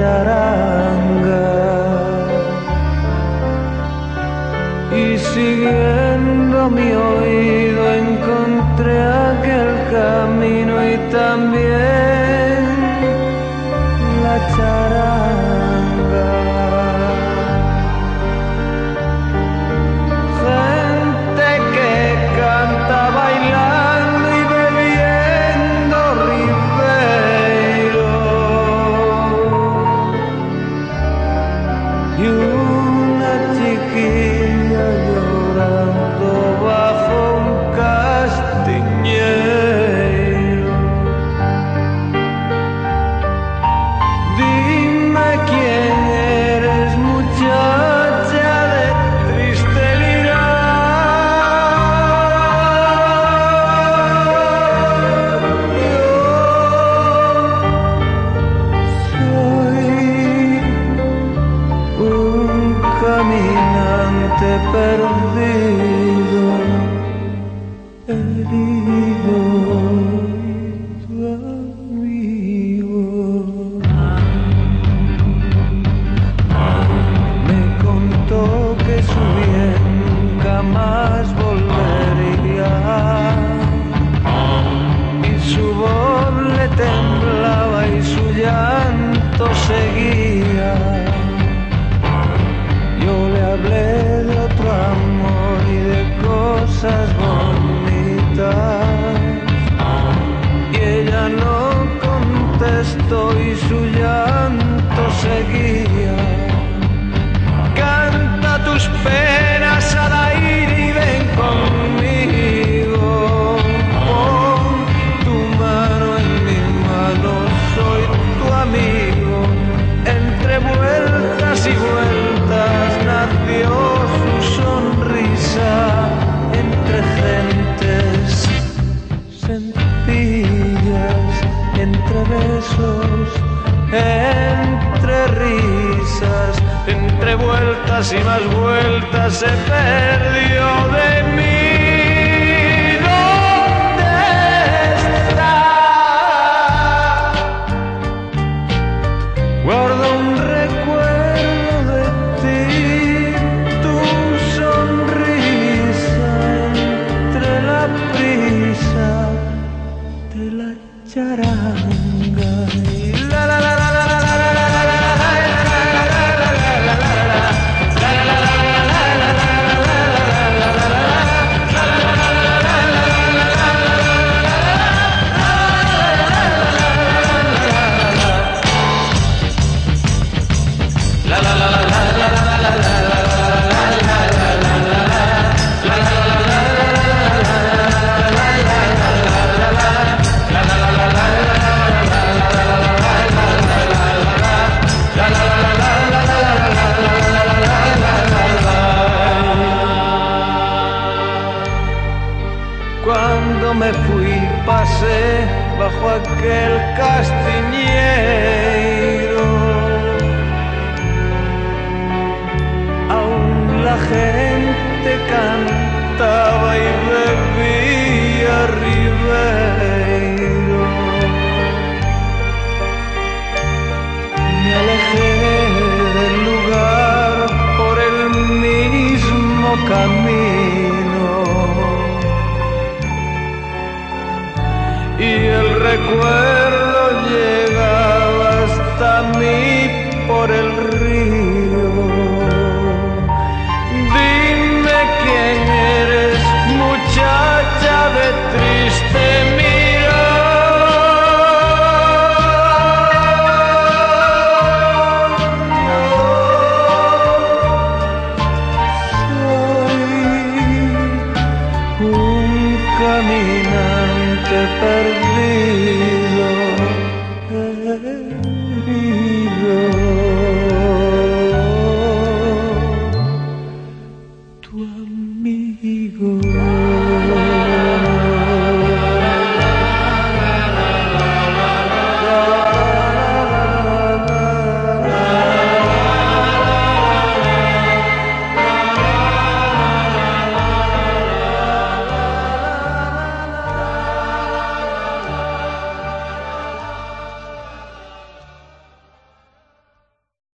charanga y siguiendo mi oído encontré aquel camino y también la charanga perdí. besos, entre risas, entre vueltas y más vueltas se perdió de mí. me fui, pasé bajo aquel castiñer. recuerdo llegaba hasta mí por el